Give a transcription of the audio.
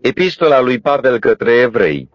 Epistola lui Pavel către evrei.